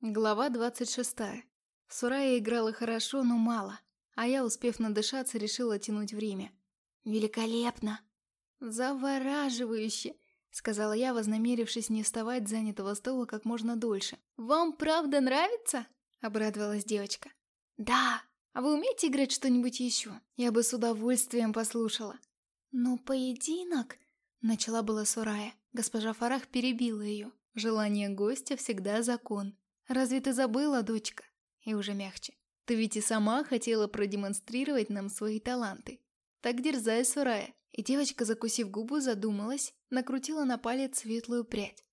Глава 26. Сурая играла хорошо, но мало, а я, успев надышаться, решила тянуть время. «Великолепно!» «Завораживающе!» — сказала я, вознамерившись не вставать с занятого стола как можно дольше. «Вам правда нравится?» — обрадовалась девочка. «Да! А вы умеете играть что-нибудь еще? Я бы с удовольствием послушала». «Но поединок...» — начала была Сурая. Госпожа Фарах перебила ее. Желание гостя всегда закон. «Разве ты забыла, дочка?» И уже мягче. «Ты ведь и сама хотела продемонстрировать нам свои таланты. Так дерзай, Сурая». И девочка, закусив губу, задумалась, накрутила на палец светлую прядь.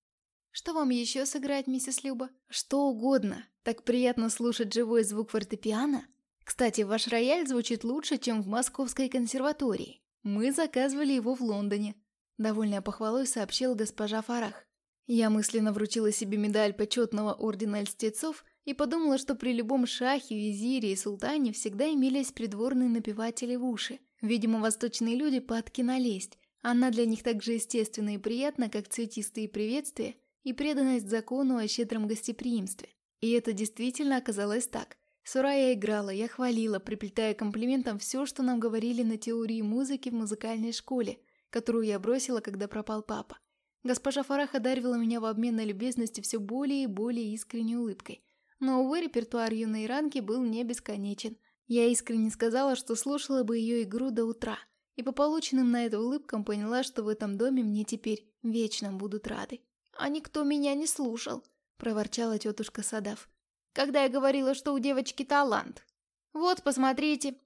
«Что вам еще сыграть, миссис Люба?» «Что угодно. Так приятно слушать живой звук фортепиано. Кстати, ваш рояль звучит лучше, чем в Московской консерватории. Мы заказывали его в Лондоне», — довольная похвалой сообщила госпожа Фарах. Я мысленно вручила себе медаль почетного ордена льстецов и подумала, что при любом шахе, визире и султане всегда имелись придворные напеватели в уши. Видимо, восточные люди падки на лесть. Она для них так же естественна и приятна, как цветистые приветствия и преданность закону о щедром гостеприимстве. И это действительно оказалось так. Сурая играла, я хвалила, приплетая комплиментом все, что нам говорили на теории музыки в музыкальной школе, которую я бросила, когда пропал папа. Госпожа Фарах одаривала меня в обмен на любезности все более и более искренней улыбкой. Но, увы, репертуар юной Ранки был не бесконечен. Я искренне сказала, что слушала бы ее игру до утра, и по полученным на это улыбкам поняла, что в этом доме мне теперь вечно будут рады. «А никто меня не слушал», — проворчала тетушка Садав. «Когда я говорила, что у девочки талант. Вот, посмотрите».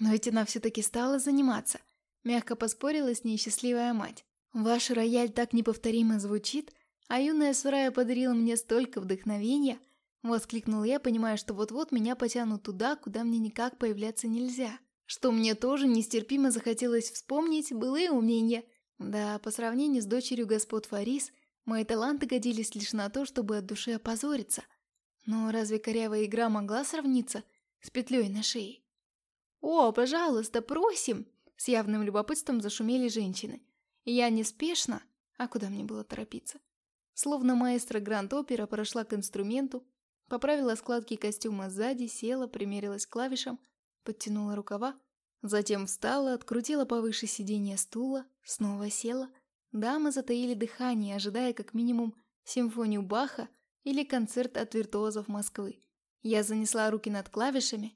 Но ведь она все-таки стала заниматься. Мягко поспорила с ней счастливая мать. Ваш рояль так неповторимо звучит, а юная Сурая подарила мне столько вдохновения, воскликнул я, понимая, что вот-вот меня потянут туда, куда мне никак появляться нельзя. Что мне тоже нестерпимо захотелось вспомнить былые умения. Да, по сравнению с дочерью господ Фарис, мои таланты годились лишь на то, чтобы от души опозориться. Но разве корявая игра могла сравниться с петлей на шее? «О, пожалуйста, просим!» С явным любопытством зашумели женщины. Я неспешно, а куда мне было торопиться? Словно маэстро Гранд-Опера прошла к инструменту, поправила складки костюма сзади, села, примерилась к клавишам, подтянула рукава, затем встала, открутила повыше сиденья стула, снова села. Дамы затаили дыхание, ожидая как минимум симфонию Баха или концерт от виртуозов Москвы. Я занесла руки над клавишами,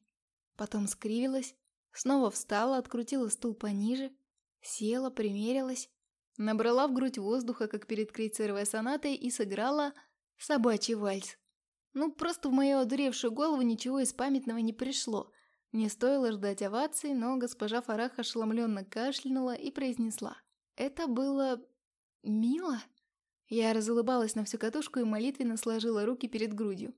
потом скривилась, снова встала, открутила стул пониже, села, примерилась, Набрала в грудь воздуха, как перед крейцеровой сонатой, и сыграла собачий вальс. Ну, просто в мою одуревшую голову ничего из памятного не пришло. Не стоило ждать овации, но госпожа Фарах ошеломленно кашлянула и произнесла. Это было... мило? Я разулыбалась на всю катушку и молитвенно сложила руки перед грудью.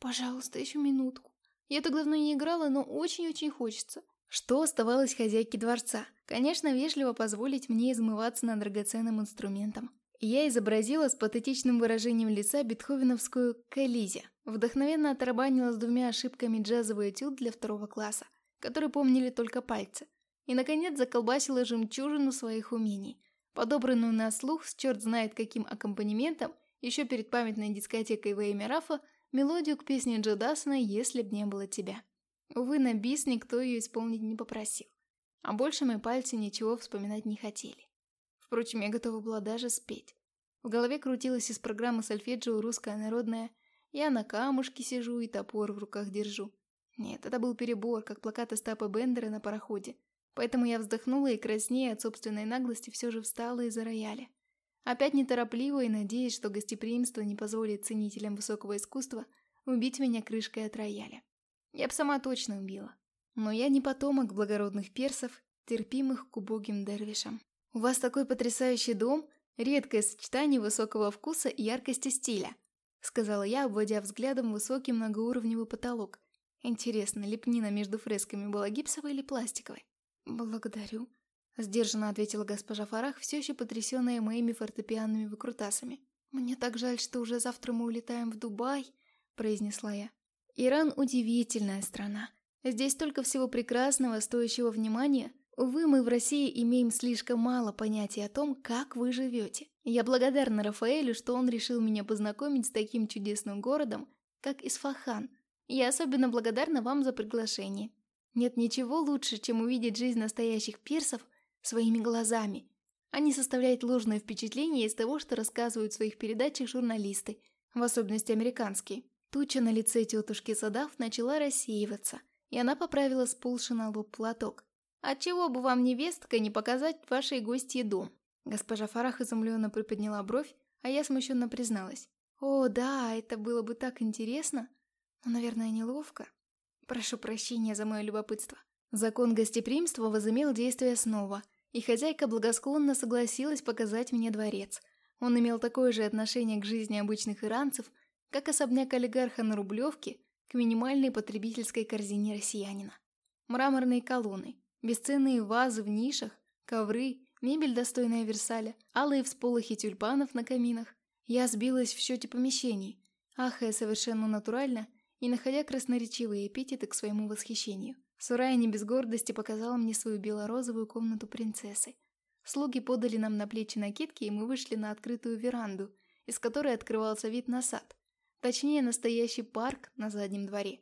«Пожалуйста, еще минутку. Я так давно не играла, но очень-очень хочется». Что оставалось хозяйке дворца? Конечно, вежливо позволить мне измываться над драгоценным инструментом. Я изобразила с патетичным выражением лица бетховеновскую «Кализе». Вдохновенно оторбанила с двумя ошибками джазовый этюд для второго класса, который помнили только пальцы. И, наконец, заколбасила жемчужину своих умений, подобранную на слух с черт знает каким аккомпанементом, еще перед памятной дискотекой во имя Рафа, мелодию к песне Джо «Если б не было тебя». Увы, на бис никто ее исполнить не попросил. А больше мои пальцы ничего вспоминать не хотели. Впрочем, я готова была даже спеть. В голове крутилась из программы сольфеджио русская народная «Я на камушке сижу и топор в руках держу». Нет, это был перебор, как плакат Остапа Бендера на пароходе. Поэтому я вздохнула и краснея от собственной наглости все же встала из-за рояля. Опять неторопливо и надеясь, что гостеприимство не позволит ценителям высокого искусства убить меня крышкой от рояля. Я б сама точно убила. Но я не потомок благородных персов, терпимых к убогим дервишам. У вас такой потрясающий дом, редкое сочетание высокого вкуса и яркости стиля, сказала я, обводя взглядом высокий многоуровневый потолок. Интересно, лепнина между фресками была гипсовой или пластиковой? Благодарю, сдержанно ответила госпожа Фарах, все еще потрясенная моими фортепианными выкрутасами. Мне так жаль, что уже завтра мы улетаем в Дубай, произнесла я. Иран – удивительная страна. Здесь столько всего прекрасного, стоящего внимания. Увы, мы в России имеем слишком мало понятий о том, как вы живете. Я благодарна Рафаэлю, что он решил меня познакомить с таким чудесным городом, как Исфахан. Я особенно благодарна вам за приглашение. Нет ничего лучше, чем увидеть жизнь настоящих персов своими глазами, не составлять ложное впечатление из того, что рассказывают в своих передачах журналисты, в особенности американские. Туча на лице тетушки Садав начала рассеиваться, и она поправила сползший на лоб платок. «Отчего бы вам, невестка, не показать вашей гостье дом?» Госпожа Фарах изумленно приподняла бровь, а я смущенно призналась. «О, да, это было бы так интересно, но, наверное, неловко. Прошу прощения за мое любопытство». Закон гостеприимства возымел действие снова, и хозяйка благосклонно согласилась показать мне дворец. Он имел такое же отношение к жизни обычных иранцев, как особняк олигарха на Рублевке минимальной потребительской корзине россиянина. Мраморные колонны, бесценные вазы в нишах, ковры, мебель, достойная Версаля, алые всполохи тюльпанов на каминах. Я сбилась в счете помещений, ахая совершенно натурально и находя красноречивые эпитеты к своему восхищению. Сурая не без гордости показала мне свою белорозовую комнату принцессы. Слуги подали нам на плечи накидки, и мы вышли на открытую веранду, из которой открывался вид на сад. Точнее, настоящий парк на заднем дворе.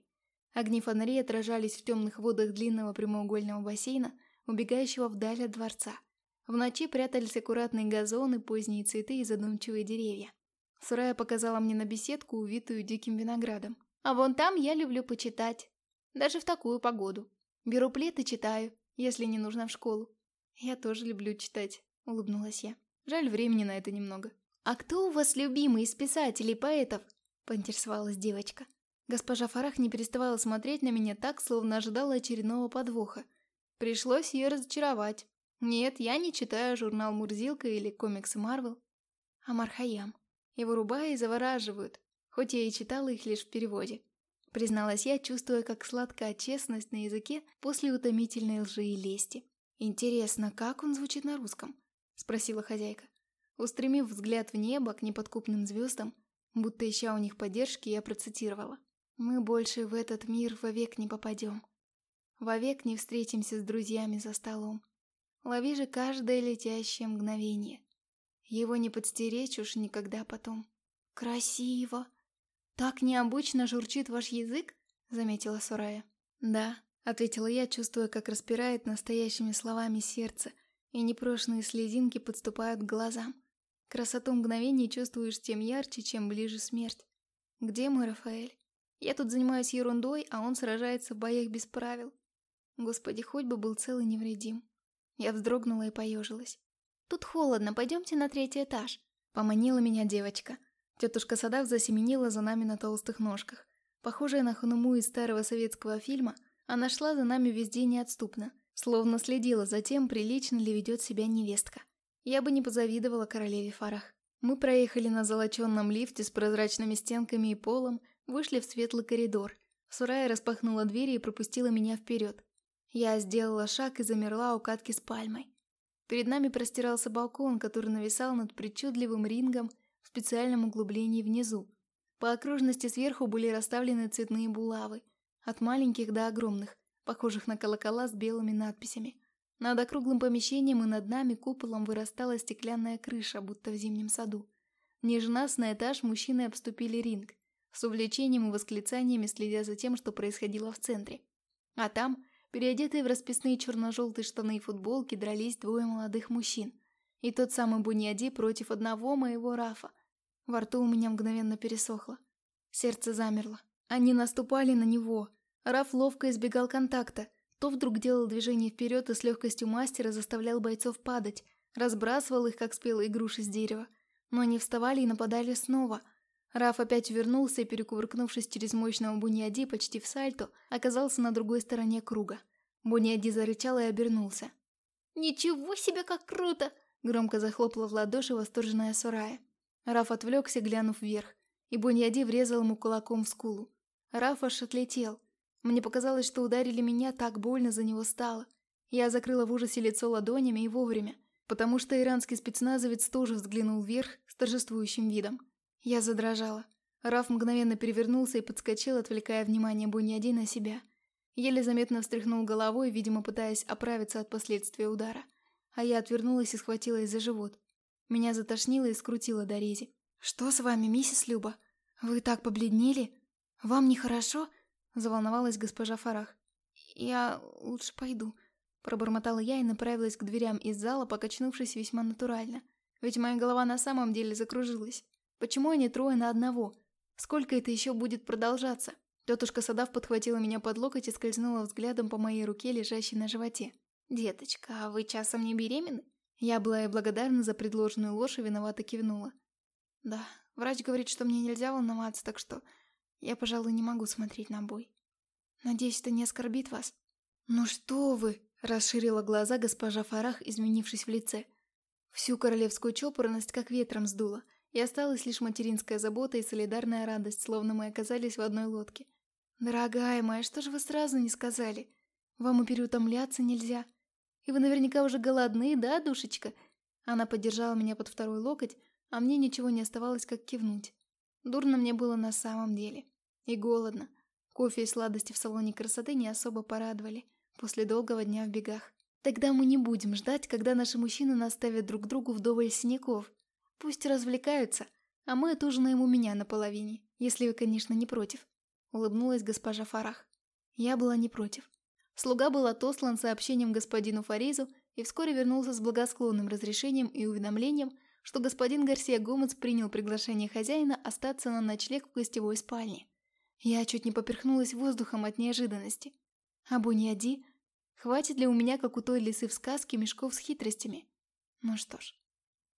Огни фонарей отражались в темных водах длинного прямоугольного бассейна, убегающего вдаль от дворца. В ночи прятались аккуратные газоны, поздние цветы и задумчивые деревья. Сурая показала мне на беседку, увитую диким виноградом. «А вон там я люблю почитать», даже в такую погоду. Беру плед и читаю, если не нужно в школу. Я тоже люблю читать, улыбнулась я. Жаль, времени на это немного. А кто у вас любимый из писателей, поэтов? Поинтересовалась девочка. Госпожа Фарах не переставала смотреть на меня так, словно ожидала очередного подвоха. Пришлось ее разочаровать. Нет, я не читаю журнал «Мурзилка» или комиксы «Марвел». А Мархаям. Его рубаи завораживают, хоть я и читала их лишь в переводе. Призналась я, чувствуя, как сладкая честность на языке после утомительной лжи и лести. «Интересно, как он звучит на русском?» – спросила хозяйка. Устремив взгляд в небо к неподкупным звездам, будто ища у них поддержки, я процитировала. «Мы больше в этот мир вовек не попадем. Вовек не встретимся с друзьями за столом. Лови же каждое летящее мгновение. Его не подстеречь уж никогда потом. Красиво!» «Так необычно журчит ваш язык?» — заметила Сурая. «Да», — ответила я, чувствуя, как распирает настоящими словами сердце, и непрошенные слезинки подступают к глазам. Красоту мгновений чувствуешь тем ярче, чем ближе смерть. «Где мой Рафаэль? Я тут занимаюсь ерундой, а он сражается в боях без правил. Господи, хоть бы был цел и невредим». Я вздрогнула и поежилась. «Тут холодно, пойдемте на третий этаж», — поманила меня девочка — Тетушка Садав засеменила за нами на толстых ножках. Похожая на Хануму из старого советского фильма, она шла за нами везде неотступно, словно следила за тем, прилично ли ведет себя невестка. Я бы не позавидовала королеве Фарах. Мы проехали на золоченном лифте с прозрачными стенками и полом, вышли в светлый коридор. Сурая распахнула двери и пропустила меня вперед. Я сделала шаг и замерла у катки с пальмой. Перед нами простирался балкон, который нависал над причудливым рингом в специальном углублении внизу. По окружности сверху были расставлены цветные булавы, от маленьких до огромных, похожих на колокола с белыми надписями. Над округлым помещением и над нами куполом вырастала стеклянная крыша, будто в зимнем саду. Ниже нас на этаж мужчины обступили ринг, с увлечением и восклицаниями следя за тем, что происходило в центре. А там, переодетые в расписные черно-желтые штаны и футболки, дрались двое молодых мужчин. И тот самый Буниади против одного моего Рафа. Во рту у меня мгновенно пересохло. Сердце замерло. Они наступали на него. Раф ловко избегал контакта. То вдруг делал движение вперед и с легкостью мастера заставлял бойцов падать, разбрасывал их, как спелые груши с дерева. Но они вставали и нападали снова. Раф опять вернулся и, перекувыркнувшись через мощного Буниади почти в сальто, оказался на другой стороне круга. Буниади зарычал и обернулся. «Ничего себе, как круто!» Громко захлопала в ладоши восторженная Сурая. Раф отвлекся, глянув вверх, и Буньяди врезал ему кулаком в скулу. Раф аж отлетел. Мне показалось, что ударили меня, так больно за него стало. Я закрыла в ужасе лицо ладонями и вовремя, потому что иранский спецназовец тоже взглянул вверх с торжествующим видом. Я задрожала. Раф мгновенно перевернулся и подскочил, отвлекая внимание Буньяди на себя. Еле заметно встряхнул головой, видимо, пытаясь оправиться от последствий удара а я отвернулась и схватилась за живот. Меня затошнило и скрутило до рези. «Что с вами, миссис Люба? Вы так побледнели?» «Вам нехорошо?» – заволновалась госпожа Фарах. «Я лучше пойду», – пробормотала я и направилась к дверям из зала, покачнувшись весьма натурально. Ведь моя голова на самом деле закружилась. Почему они трое на одного? Сколько это еще будет продолжаться? Тетушка Садав подхватила меня под локоть и скользнула взглядом по моей руке, лежащей на животе. «Деточка, а вы часом не беременны?» Я была ей благодарна за предложенную ложь и виновато кивнула. «Да, врач говорит, что мне нельзя волноваться, так что я, пожалуй, не могу смотреть на бой. Надеюсь, это не оскорбит вас?» «Ну что вы!» – расширила глаза госпожа Фарах, изменившись в лице. Всю королевскую чопорность как ветром сдуло, и осталась лишь материнская забота и солидарная радость, словно мы оказались в одной лодке. «Дорогая моя, что же вы сразу не сказали? Вам и переутомляться нельзя. И вы наверняка уже голодны, да, душечка?» Она поддержала меня под второй локоть, а мне ничего не оставалось, как кивнуть. Дурно мне было на самом деле. И голодно. Кофе и сладости в салоне красоты не особо порадовали после долгого дня в бегах. Тогда мы не будем ждать, когда наши мужчины наставят друг другу вдоволь синяков. Пусть развлекаются, а мы отужинаем у меня наполовине, если вы, конечно, не против. Улыбнулась госпожа Фарах. Я была не против. Слуга был отослан сообщением господину Фаризу и вскоре вернулся с благосклонным разрешением и уведомлением, что господин Гарсия Гомец принял приглашение хозяина остаться на ночлег в гостевой спальне. Я чуть не поперхнулась воздухом от неожиданности. А Буниади? Хватит ли у меня, как у той лисы в сказке, мешков с хитростями? Ну что ж,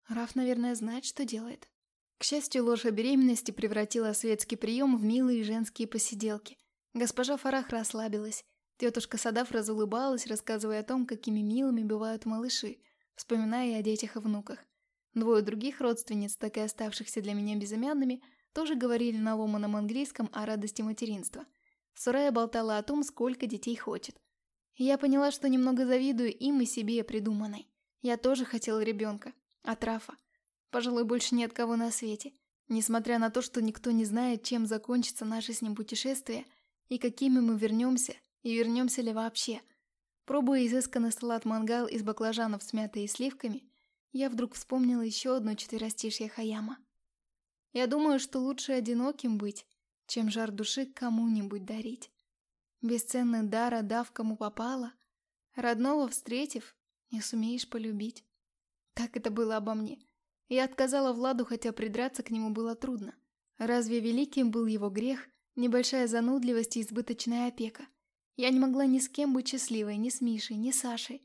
Раф, наверное, знает, что делает. К счастью, ложь о беременности превратила светский прием в милые женские посиделки. Госпожа Фарах расслабилась, Тетушка Садав разулыбалась, рассказывая о том, какими милыми бывают малыши, вспоминая о детях и внуках. Двое других родственниц, так и оставшихся для меня безымянными, тоже говорили на ломаном английском о радости материнства. Сурая болтала о том, сколько детей хочет. я поняла, что немного завидую им и себе придуманной. Я тоже хотела ребенка. От Рафа. Пожалуй, больше ни от кого на свете. Несмотря на то, что никто не знает, чем закончится наше с ним путешествие и какими мы вернемся, и вернемся ли вообще? Пробуя изысканный салат мангал из баклажанов с мятой и сливками, я вдруг вспомнила еще одно четверостишье Хаяма. Я думаю, что лучше одиноким быть, чем жар души кому-нибудь дарить. Бесценный дар, отдав кому попало, родного встретив, не сумеешь полюбить. Так это было обо мне. Я отказала Владу, хотя придраться к нему было трудно. Разве великим был его грех, небольшая занудливость и избыточная опека? Я не могла ни с кем быть счастливой, ни с Мишей, ни с Сашей.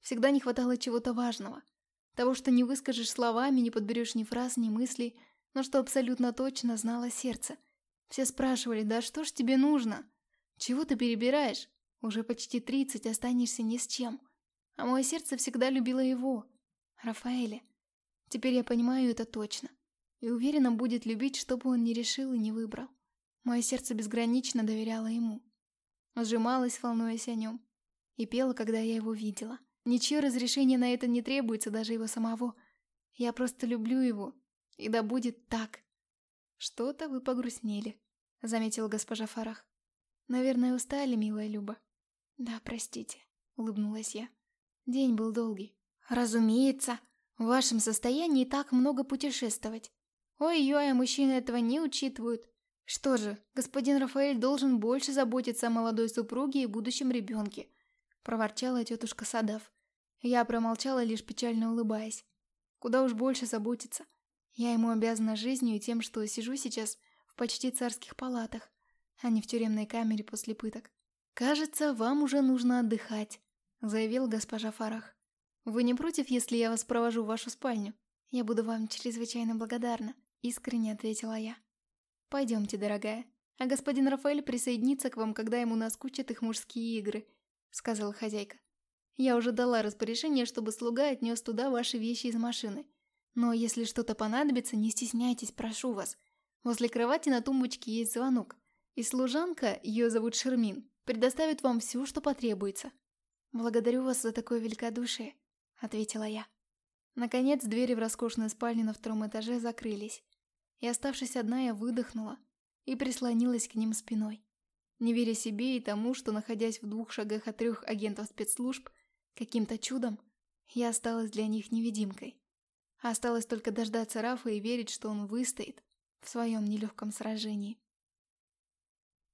Всегда не хватало чего-то важного. Того, что не выскажешь словами, не подберешь ни фраз, ни мыслей, но что абсолютно точно знало сердце. Все спрашивали, да что ж тебе нужно? Чего ты перебираешь? Уже почти тридцать, останешься ни с чем. А мое сердце всегда любило его, Рафаэля. Теперь я понимаю это точно. И уверена, будет любить, что бы он ни решил и не выбрал. Мое сердце безгранично доверяло ему сжималась, волнуясь о нем, и пела, когда я его видела. Ничье разрешение на это не требуется, даже его самого. Я просто люблю его, и да будет так. Что-то вы погрустнели, заметила госпожа Фарах. Наверное, устали, милая Люба. Да, простите, улыбнулась я. День был долгий. Разумеется, в вашем состоянии так много путешествовать. Ой-ой, а мужчины этого не учитывают. Что же, господин Рафаэль должен больше заботиться о молодой супруге и будущем ребенке, проворчала тетушка Садав. Я промолчала, лишь печально улыбаясь. Куда уж больше заботиться. Я ему обязана жизнью и тем, что сижу сейчас в почти царских палатах, а не в тюремной камере после пыток. «Кажется, вам уже нужно отдыхать», — заявил госпожа Фарах. «Вы не против, если я вас провожу в вашу спальню? Я буду вам чрезвычайно благодарна», — искренне ответила я. «Пойдемте, дорогая, а господин Рафаэль присоединится к вам, когда ему наскучат их мужские игры», — сказала хозяйка. «Я уже дала распоряжение, чтобы слуга отнес туда ваши вещи из машины. Но если что-то понадобится, не стесняйтесь, прошу вас. Возле кровати на тумбочке есть звонок, и служанка, ее зовут Шермин, предоставит вам все, что потребуется». «Благодарю вас за такое великодушие», — ответила я. Наконец, двери в роскошную спальню на втором этаже закрылись и, оставшись одна, я выдохнула и прислонилась к ним спиной. Не веря себе и тому, что, находясь в двух шагах от трех агентов спецслужб, каким-то чудом я осталась для них невидимкой. Осталось только дождаться Рафа и верить, что он выстоит в своем нелегком сражении.